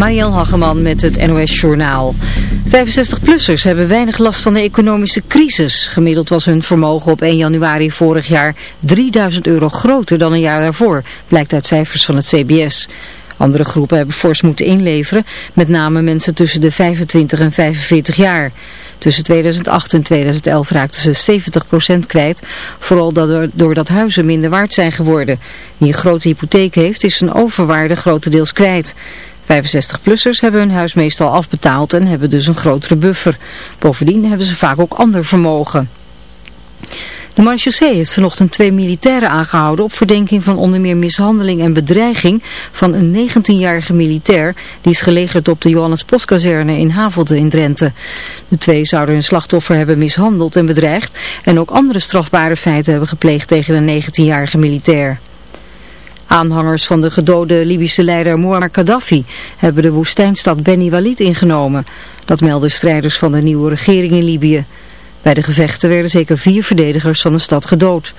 Marielle Hageman met het NOS Journaal. 65-plussers hebben weinig last van de economische crisis. Gemiddeld was hun vermogen op 1 januari vorig jaar 3000 euro groter dan een jaar daarvoor, blijkt uit cijfers van het CBS. Andere groepen hebben fors moeten inleveren, met name mensen tussen de 25 en 45 jaar. Tussen 2008 en 2011 raakten ze 70% kwijt, vooral doordat huizen minder waard zijn geworden. Wie een grote hypotheek heeft, is zijn overwaarde grotendeels kwijt. 65-plussers hebben hun huis meestal afbetaald en hebben dus een grotere buffer. Bovendien hebben ze vaak ook ander vermogen. De marechaussee heeft vanochtend twee militairen aangehouden op verdenking van onder meer mishandeling en bedreiging van een 19-jarige militair die is gelegerd op de Johannes Postkazerne in Havelte in Drenthe. De twee zouden hun slachtoffer hebben mishandeld en bedreigd en ook andere strafbare feiten hebben gepleegd tegen de 19-jarige militair. Aanhangers van de gedode Libische leider Muammar Gaddafi hebben de woestijnstad Beni Walid ingenomen. Dat melden strijders van de nieuwe regering in Libië. Bij de gevechten werden zeker vier verdedigers van de stad gedood.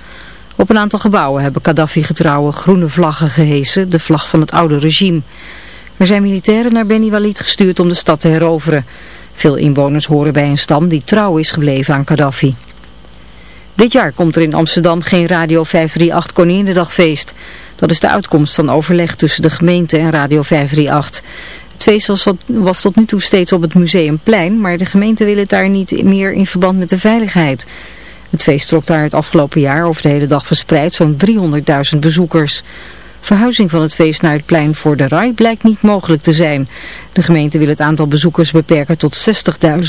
Op een aantal gebouwen hebben Gaddafi-getrouwen groene vlaggen gehesen, de vlag van het oude regime. Er zijn militairen naar Beni Walid gestuurd om de stad te heroveren. Veel inwoners horen bij een stam die trouw is gebleven aan Gaddafi. Dit jaar komt er in Amsterdam geen Radio 538 Koninginnedagfeest. Dat is de uitkomst van overleg tussen de gemeente en Radio 538. Het feest was, tot nu toe steeds op het Museumplein, maar de gemeente wil het daar niet meer in verband met de veiligheid. Het feest trok daar het afgelopen jaar over de hele dag verspreid zo'n 300.000 bezoekers. Verhuizing van het feest naar het plein voor de RAI blijkt niet mogelijk te zijn. De gemeente wil het aantal bezoekers beperken tot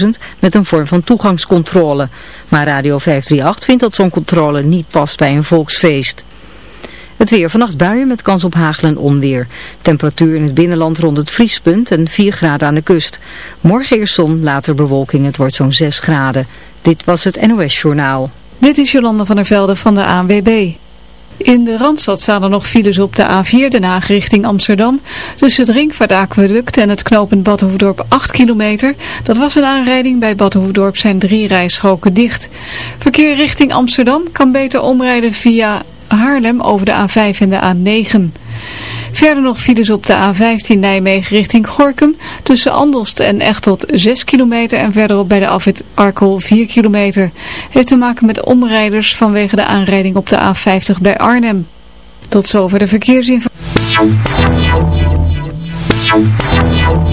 60.000 met een vorm van toegangscontrole. Maar Radio 538 vindt dat zo'n controle niet past bij een volksfeest. Het weer vannacht buien met kans op hagel en onweer. Temperatuur in het binnenland rond het vriespunt en 4 graden aan de kust. Morgen eerst zon, later bewolking. Het wordt zo'n 6 graden. Dit was het NOS Journaal. Dit is Jolanda van der Velde van de ANWB. In de Randstad staan er nog files op de A4 Den Haag richting Amsterdam. Tussen het Ringvaartaqueduct en het knooppunt Badhoevedorp 8 kilometer. Dat was een aanrijding. Bij Badhoevedorp zijn drie rijstroken dicht. Verkeer richting Amsterdam kan beter omrijden via Haarlem over de A5 en de A9. Verder nog files op de A15 Nijmegen richting Gorkum. Tussen Andelst en Echteld 6 kilometer en verderop bij de afwit Arkel 4 kilometer. Heeft te maken met omrijders vanwege de aanrijding op de A50 bij Arnhem. Tot zover de verkeersinformatie.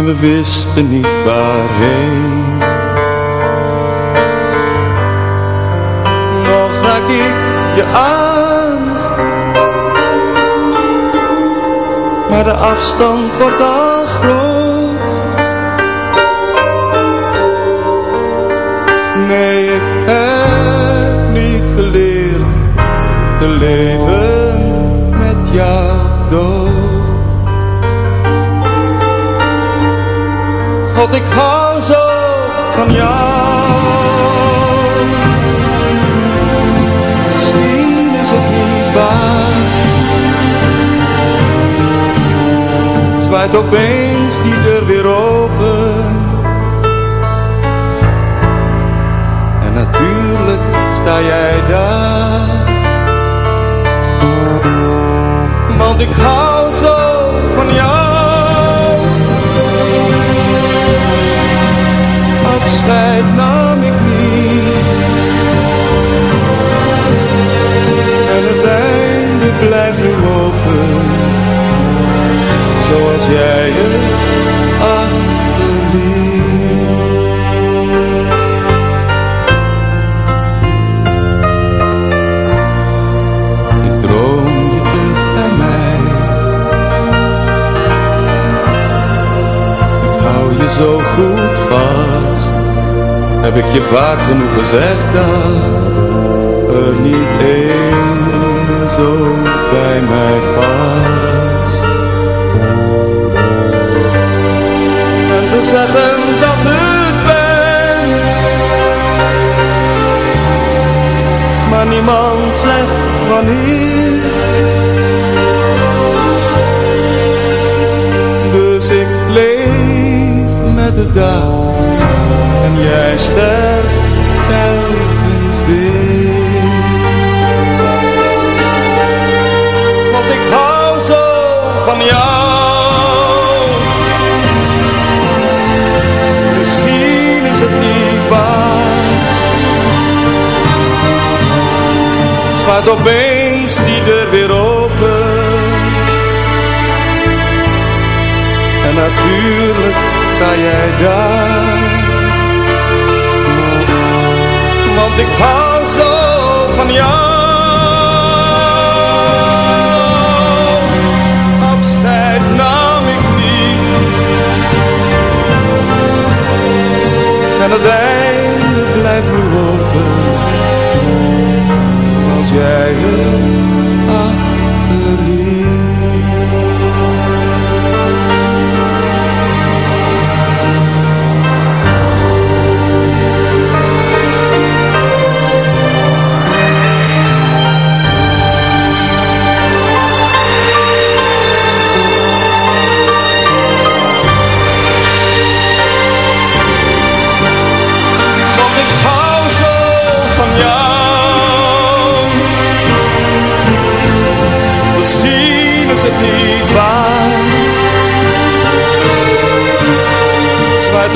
En we wisten niet waarheen. Nog raak ik je aan, maar de afstand wordt al groot. Misschien is het niet. Zwaait opeens die deur weer open. En natuurlijk sta jij daar. Want ik hou jij het achterliet. Ik droom je terug bij mij. Ik hou je zo goed vast. Heb ik je vaak genoeg gezegd dat er niet één zo bij mij past. Zeggen dat het went. Maar niemand zegt wanneer. Dus ik leef met de dag en jij sterft telkens weer. Want ik hou zo van jou. Gaat opeens die deur weer open. En natuurlijk sta jij daar. Want ik hou zo van jou. Afscheid nam ik niet. En het Zoals jij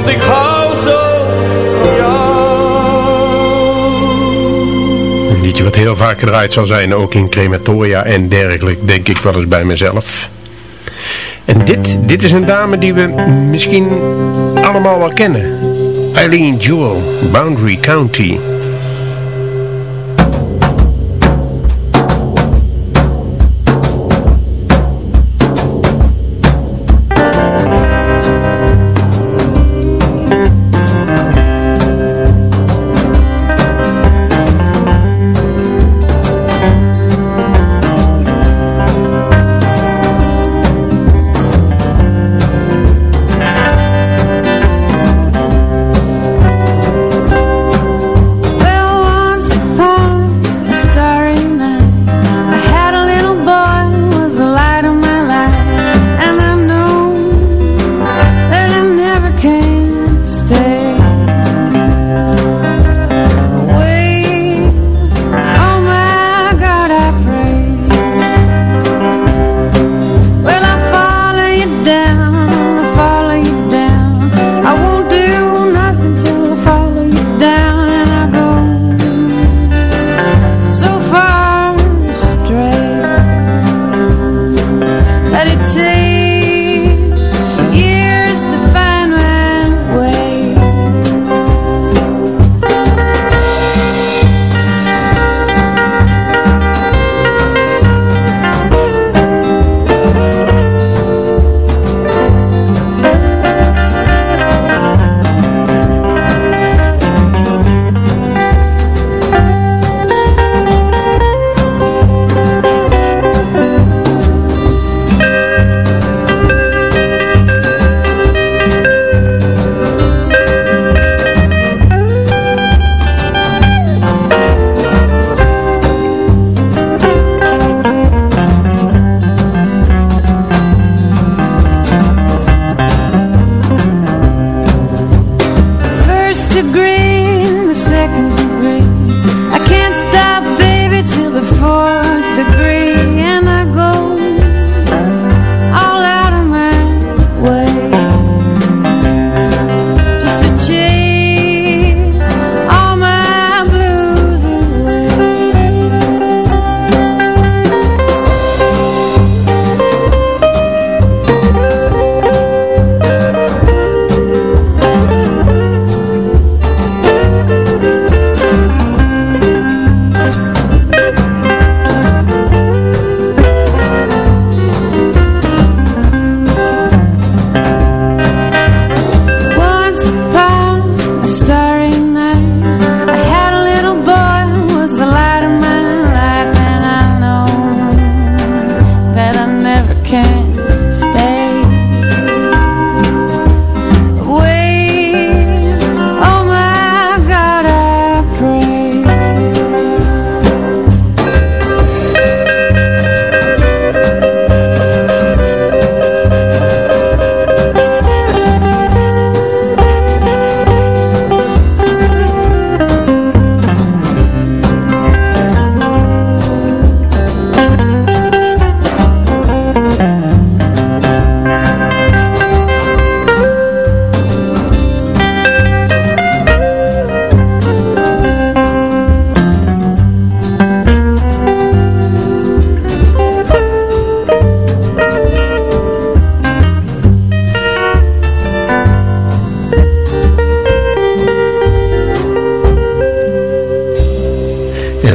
Want ik hou zo. Een liedje wat heel vaak gedraaid zal zijn, ook in crematoria en dergelijke, denk ik wel eens bij mezelf. En dit, dit is een dame die we misschien allemaal wel kennen. Eileen Jewell, Boundary County.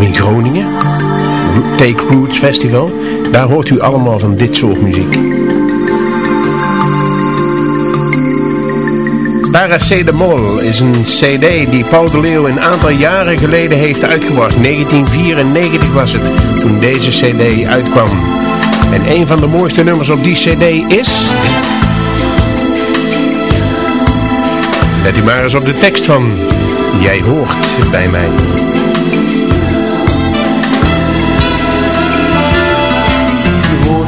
In Groningen. Take Roots Festival. Daar hoort u allemaal van dit soort muziek. Paracé de Mol is een cd die Paul de Leeuw een aantal jaren geleden heeft uitgebracht. 1994 was het toen deze cd uitkwam. En een van de mooiste nummers op die cd is... Let u maar eens op de tekst van Jij hoort bij mij.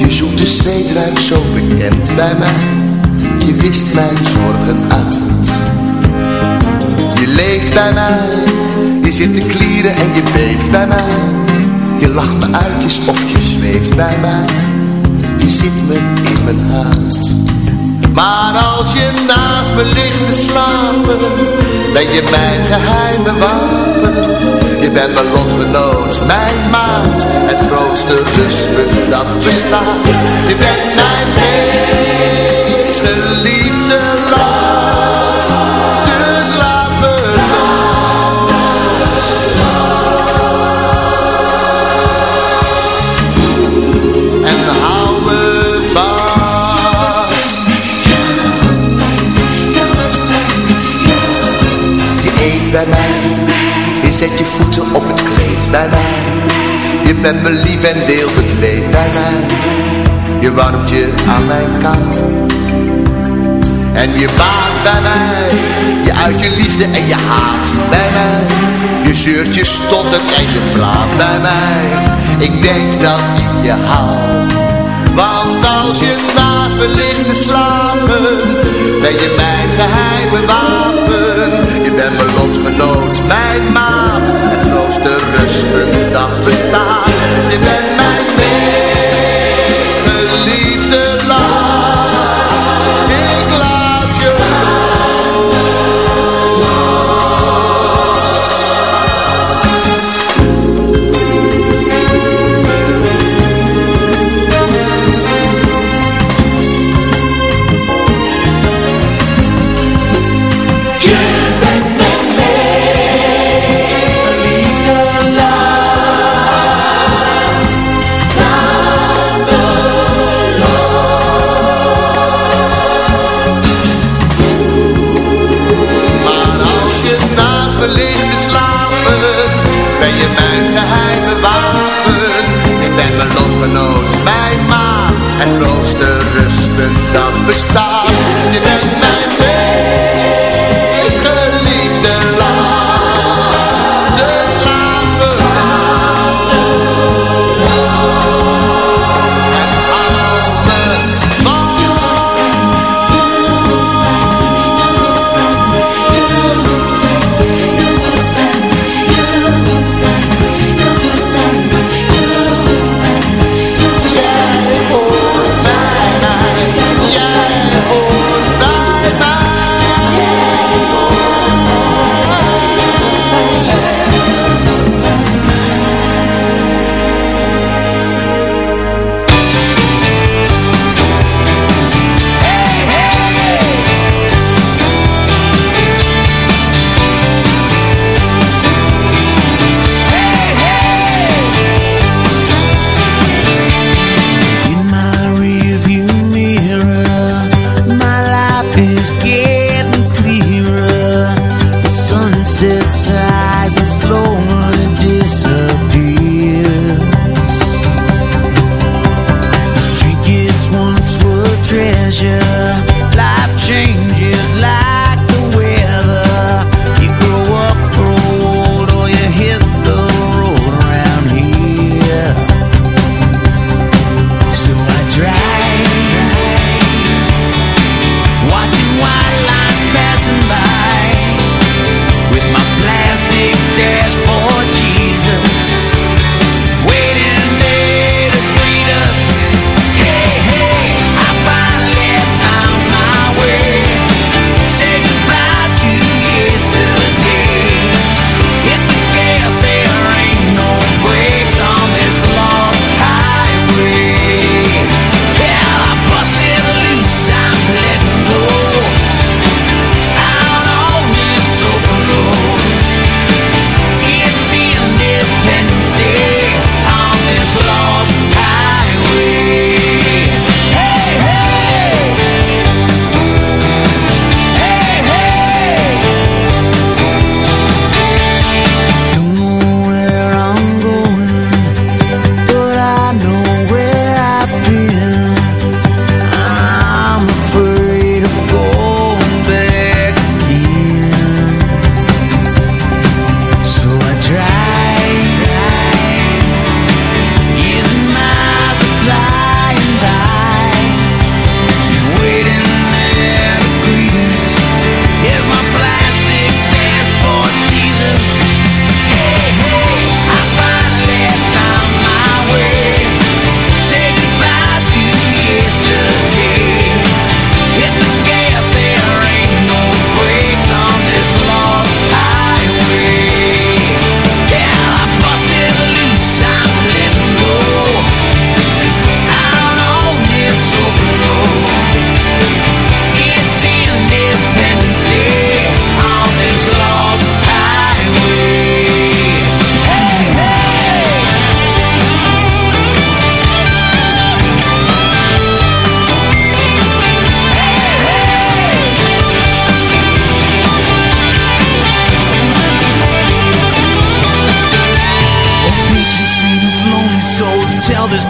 je zoete zweet ruikt zo bekend bij mij. Je wist mijn zorgen uit. Je leeft bij mij. Je zit te klieren en je beeft bij mij. Je lacht me uit alsof je zweeft bij mij. Je zit me in mijn huid maar als je naast me ligt te slapen, ben je mijn geheime wapen. Je bent mijn lotgenoot, mijn maat, het grootste rustpunt dat bestaat. Je bent mijn meest geliefde zet je voeten op het kleed bij mij. Je bent me lief en deelt het leed bij mij. Je warmt je aan mijn kou. En je baat bij mij. Je uit je liefde en je haat bij mij. Je zeurt, je stottert en je praat bij mij. Ik denk dat ik je hou. Want als je naast me ligt te slapen, ben je mijn geheime wapen. Je bent mijn lotgenoot, mijn maat, het grootste rustpunt dat bestaat. Je bent mijn meest bestaat. Je bent mijn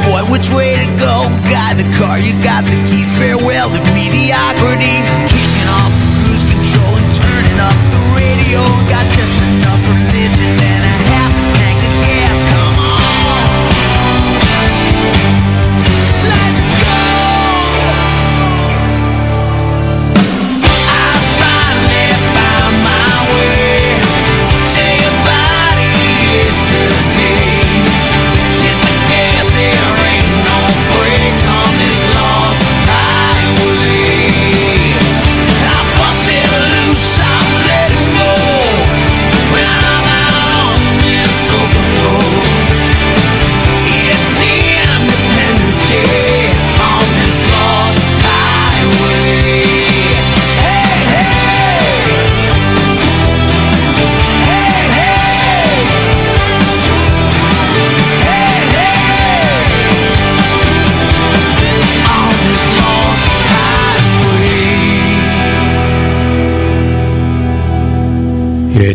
boy, which way to go? Guy the car, you got the keys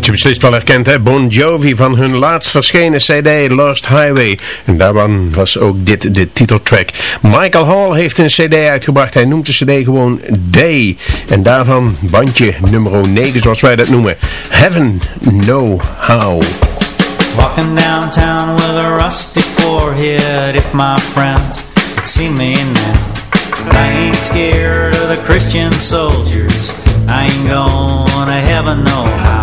Je beslist wel herkend, hè? Bon Jovi van hun laatst verschenen cd Lost Highway. En daarvan was ook dit de titeltrack. Michael Hall heeft een cd uitgebracht. Hij noemt de cd gewoon Day. En daarvan bandje nummer 9, zoals wij dat noemen. Heaven Know How. Walking downtown with a rusty forehead If my friends see me now I ain't scared of the Christian soldiers I ain't going to heaven no how,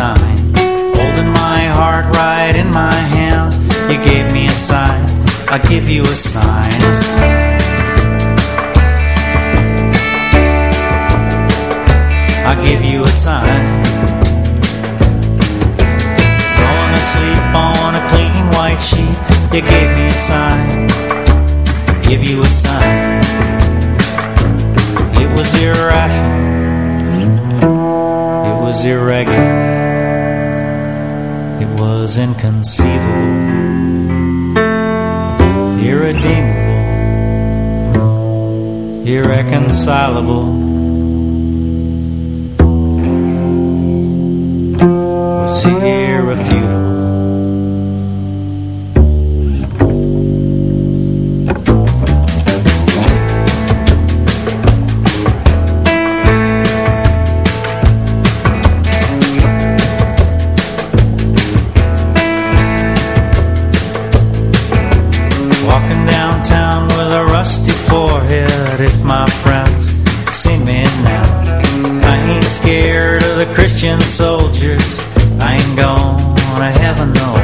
design. Holding my heart right in my hands. You gave me a sign. I give you a sign. A sign. I give you a sign. Going to sleep on a clean white sheet. You gave me a sign. Give you a sign. It was irrational. It was irregular. Was inconceivable. Irredeemable. Irreconcilable. Was irrefutable. Christian soldiers. I ain't gonna heaven no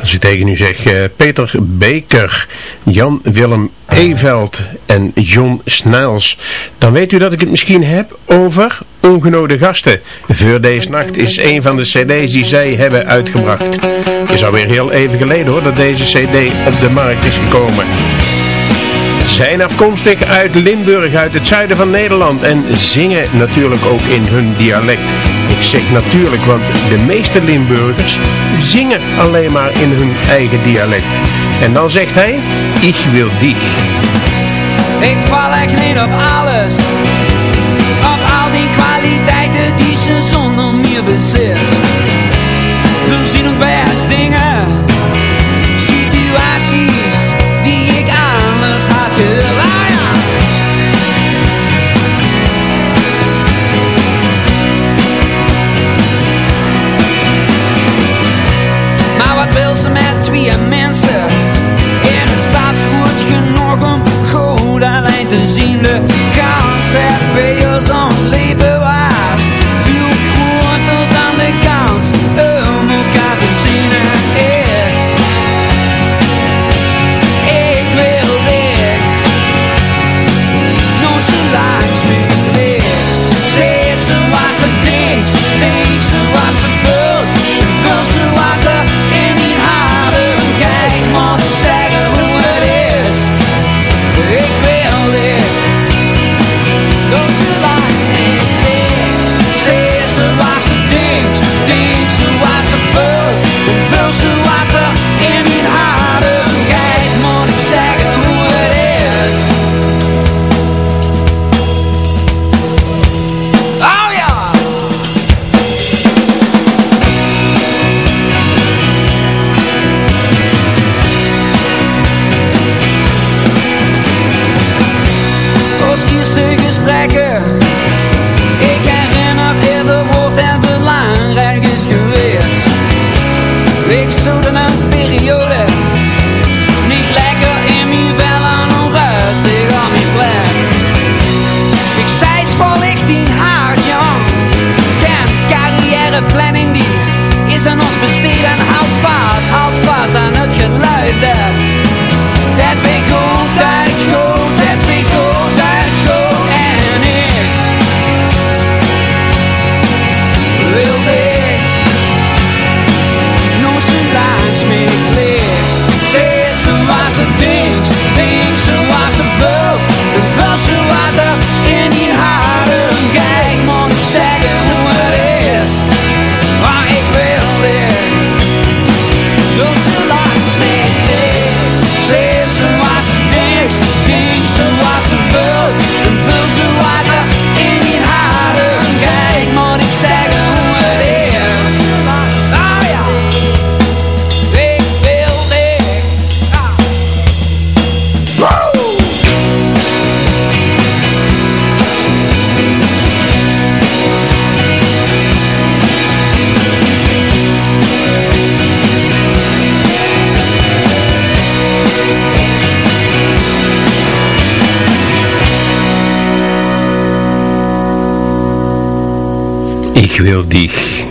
Als ik tegen u zeg, eh, Peter Beker, Jan-Willem Eveld en John Snels, dan weet u dat ik het misschien heb over Ongenode Gasten. Voor deze nacht is een van de cd's die zij hebben uitgebracht. Het is alweer heel even geleden hoor dat deze cd op de markt is gekomen zijn afkomstig uit Limburg, uit het zuiden van Nederland en zingen natuurlijk ook in hun dialect. Ik zeg natuurlijk, want de meeste Limburgers zingen alleen maar in hun eigen dialect. En dan zegt hij, ik wil dich. Ik val echt niet op alles. Op al die kwaliteiten die ze zonder meer bezit is ons besteed en houd vast, houd aan het geluid Ik wil die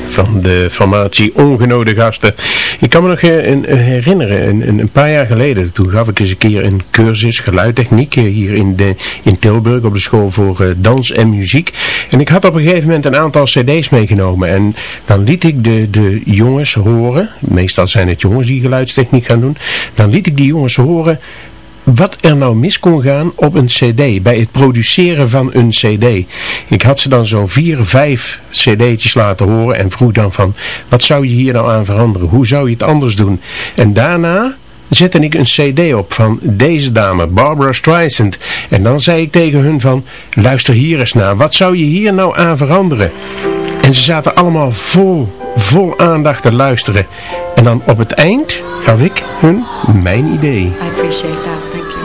van de formatie Ongenode Gasten. Ik kan me nog eh, een herinneren, een, een, paar jaar geleden, toen gaf ik eens een keer een cursus geluidtechniek eh, hier in, de, in Tilburg op de school voor eh, dans en muziek. En ik had op een gegeven moment een aantal cd's meegenomen en dan liet ik de, de jongens horen, meestal zijn het jongens die geluidstechniek gaan doen, dan liet ik die jongens horen wat er nou mis kon gaan op een cd, bij het produceren van een cd. Ik had ze dan zo'n vier, vijf cd'tjes laten horen en vroeg dan van, wat zou je hier nou aan veranderen? Hoe zou je het anders doen? En daarna zette ik een cd op van deze dame, Barbara Streisand. En dan zei ik tegen hun van, luister hier eens naar, wat zou je hier nou aan veranderen? En ze zaten allemaal vol, vol aandacht te luisteren. En dan op het eind gaf ik hun mijn idee. I appreciate that. Thank you.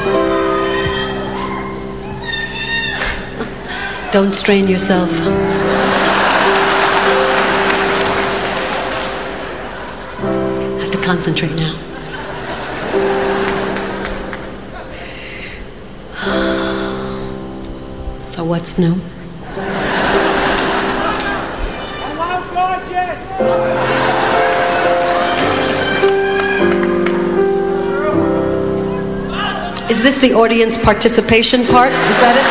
Don't strain yourself. have to concentrate now. So what's new? Is this the audience participation part? Is that it?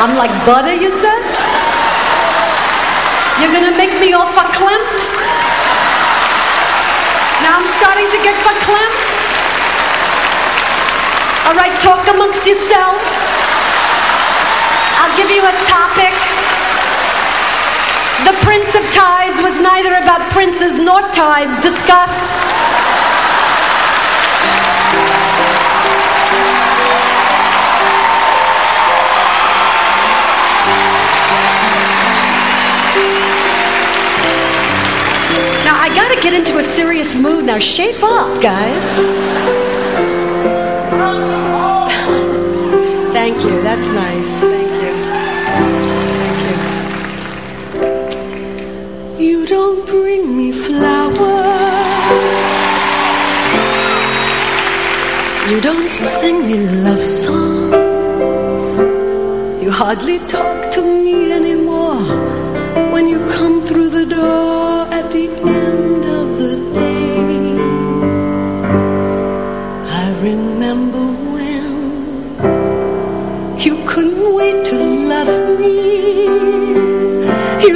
I'm like butter, you said? You're gonna make me all verklempt? Now I'm starting to get verklempt. All right, talk amongst yourselves. I'll give you a topic. The Prince of Tides was neither about princes nor tides. Discuss. I gotta get into a serious mood. Now shape up, guys. Thank you. That's nice. Thank you. Thank you. You don't bring me flowers. You don't sing me love songs. You hardly talk to me anymore when you come through the door at the end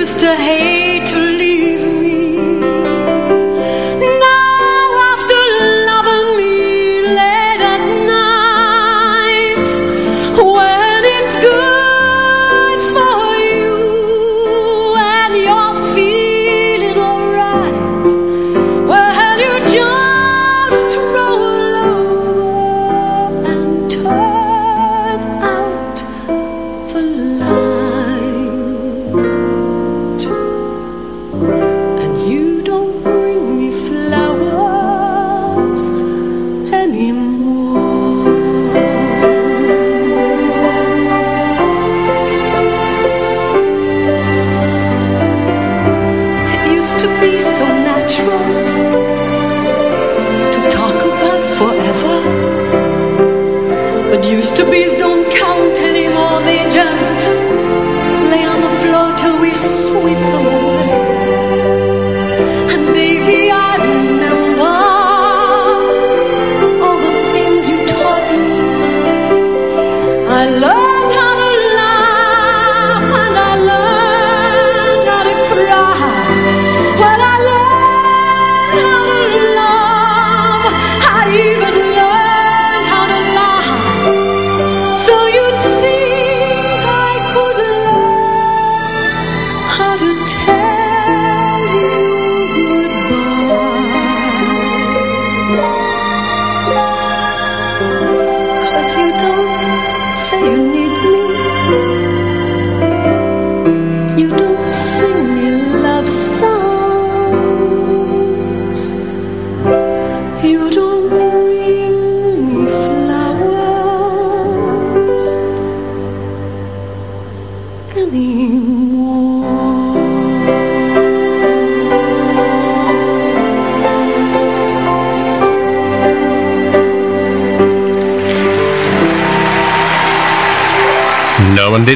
used to hate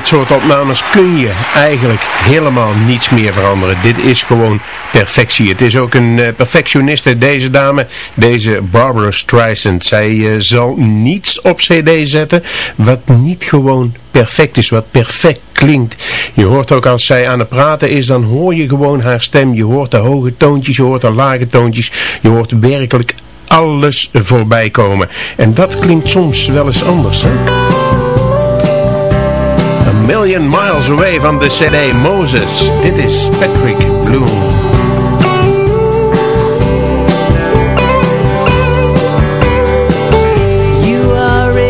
dit soort opnames kun je eigenlijk helemaal niets meer veranderen. Dit is gewoon perfectie. Het is ook een eh, perfectioniste, deze dame, deze Barbara Streisand. Zij eh, zal niets op cd zetten wat niet gewoon perfect is, wat perfect klinkt. Je hoort ook als zij aan het praten is, dan hoor je gewoon haar stem. Je hoort de hoge toontjes, je hoort de lage toontjes. Je hoort werkelijk alles voorbij komen. En dat klinkt soms wel eens anders, hè? Million Miles Away van de CD Moses. Dit is Patrick Bloom. You are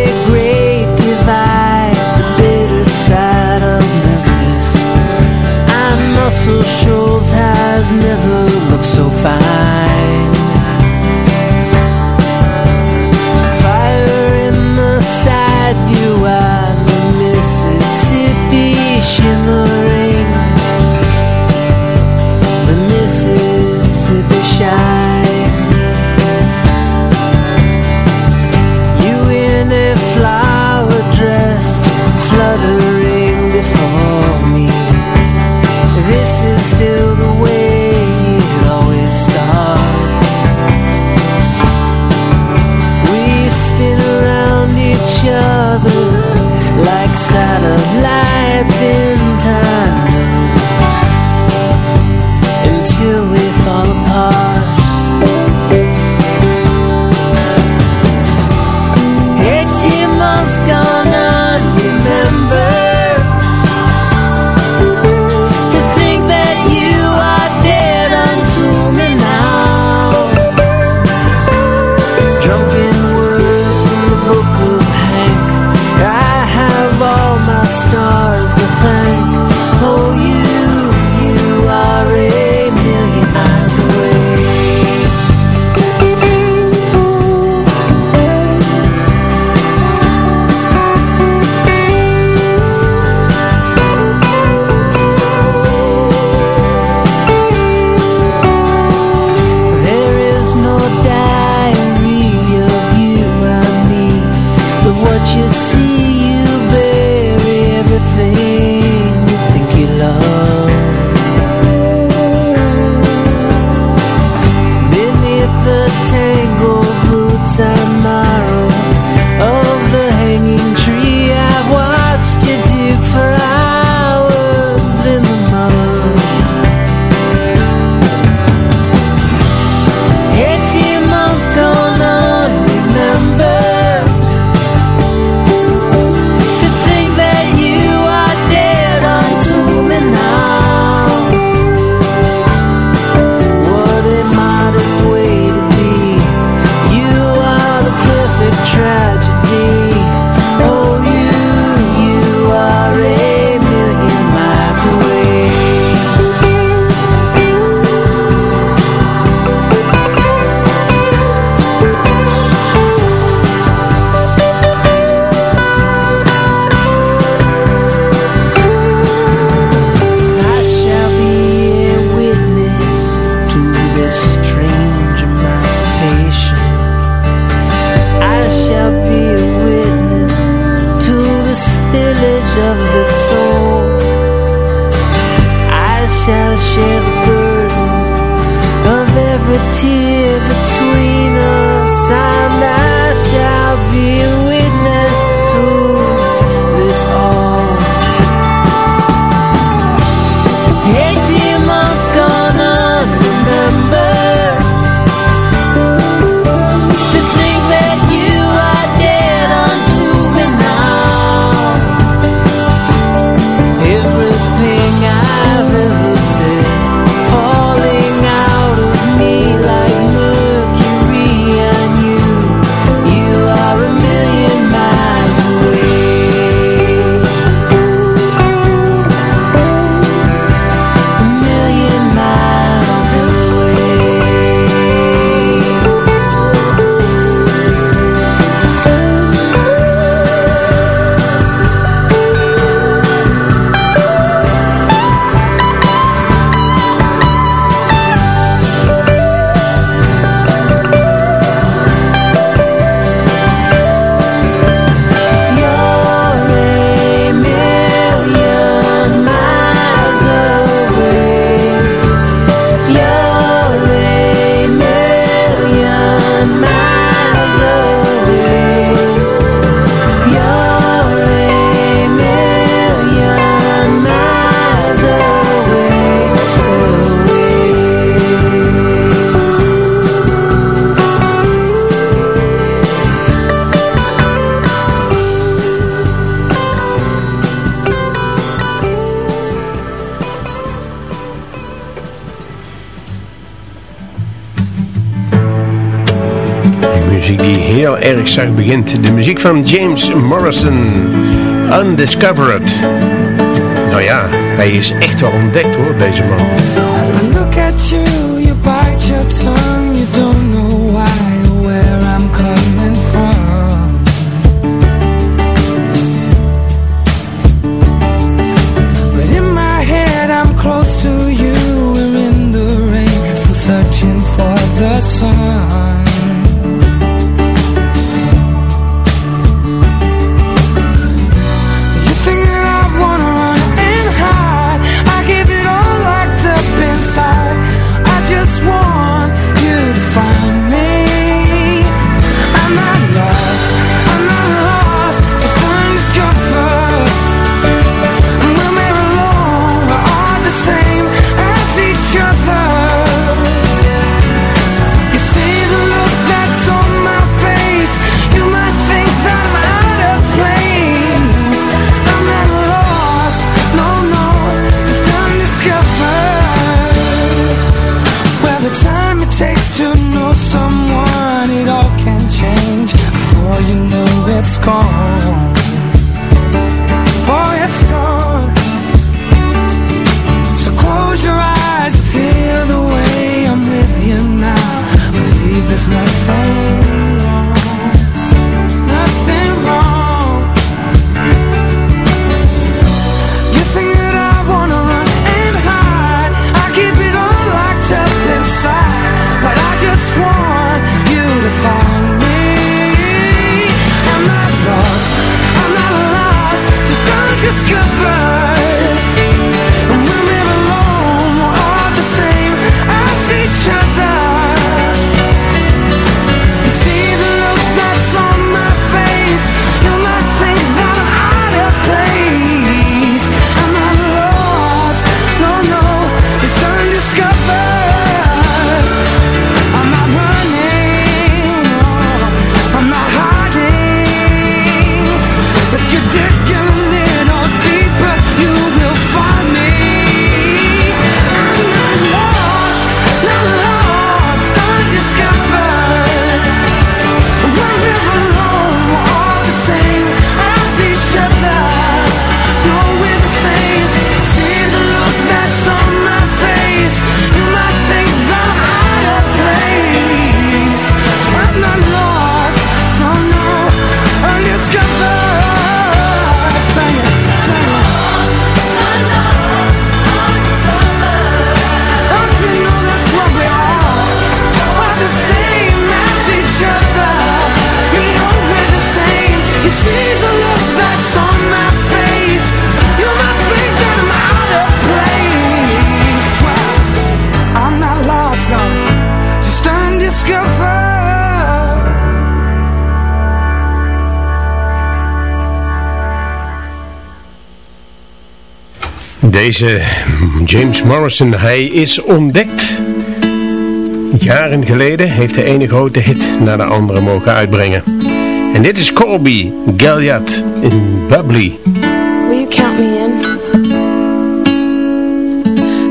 erg zacht begint. De muziek van James Morrison, Undiscovered. Nou ja, hij is echt wel ontdekt hoor, deze man. deze James Morrison. Hij is ontdekt. Jaren geleden heeft de ene grote hit naar de andere mogen uitbrengen. En dit is Colby Galliard in Bubbly. Will you count me in?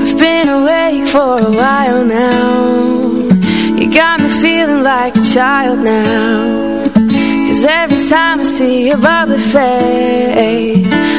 I've been awake for a while now. You got me feeling like a child now. Cause every time I see your bubbly face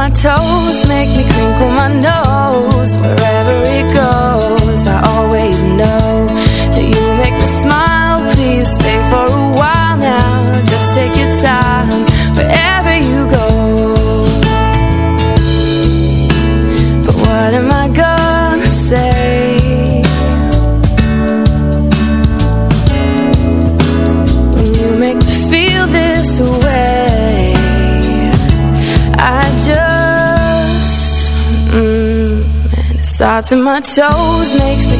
my toes, make me crinkle my nose wherever it goes. toes makes me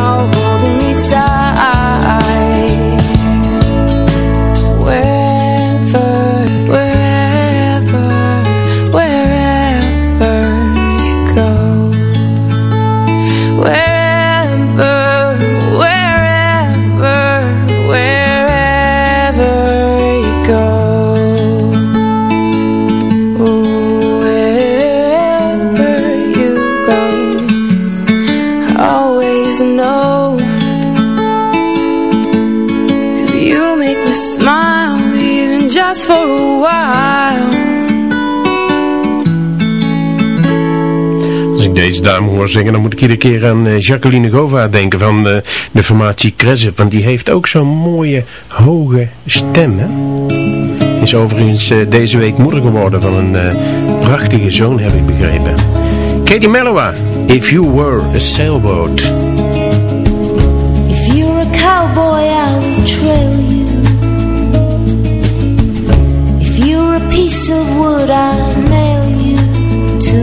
smile, even just for a while. Als ik deze dame hoor zingen, dan moet ik iedere keer aan eh, Jacqueline Gova denken van de, de formatie Cresip. Want die heeft ook zo'n mooie, hoge stem. Is overigens eh, deze week moeder geworden van een prachtige zoon, heb ik begrepen. Katie Mellowa, If You Were a Sailboat. I would mail you to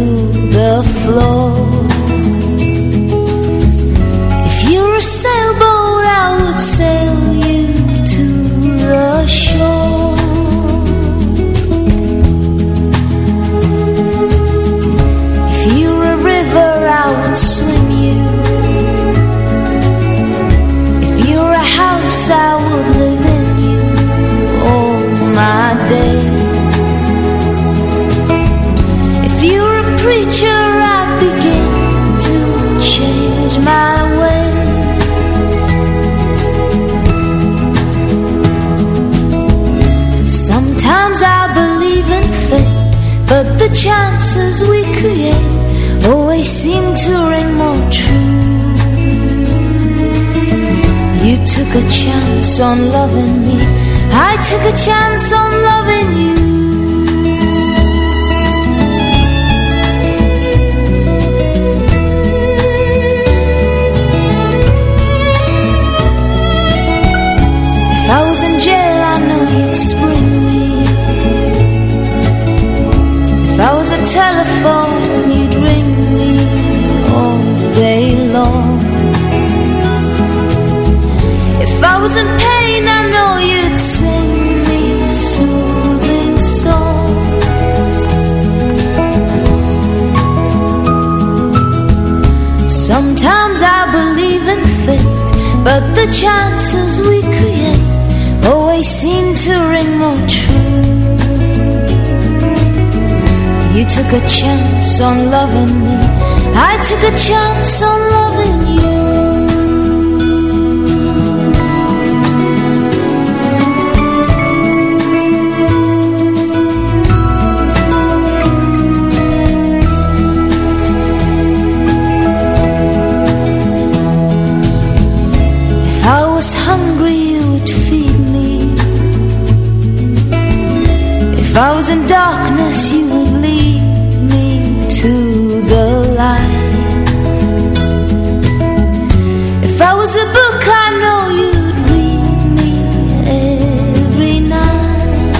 the floor. If you're a sailboat, I would sail you to the shore. If you're a river, I would swim you. If you're a house, I would live chances we create always seem to ring more true. You took a chance on loving me. I took a chance on loving you. Telephone, you'd ring me all day long. If I was in pain, I know you'd sing me soothing songs. Sometimes I believe in fate, but the chances we create always seem to You took a chance on loving me, I took a chance on loving you. If I was hungry, you would feed me. If I was in darkness, you would If I was a book, I know you'd read me every night.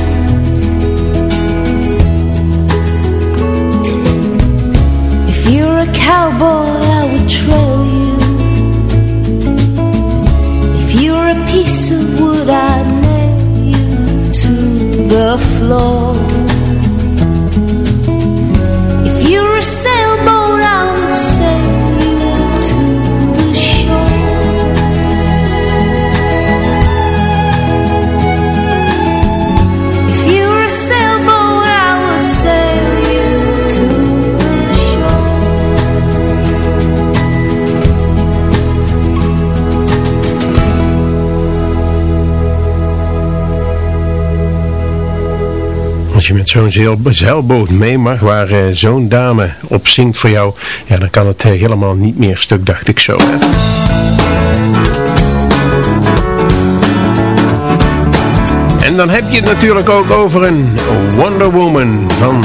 If you're a cowboy, I would trail you. If you're a piece of wood, I'd nail you to the floor. Als je met zo'n zeil- zeilboot mee mag, waar eh, zo'n dame op zingt voor jou, ja, dan kan het eh, helemaal niet meer stuk, dacht ik zo. Hè? En dan heb je het natuurlijk ook over een Wonder Woman van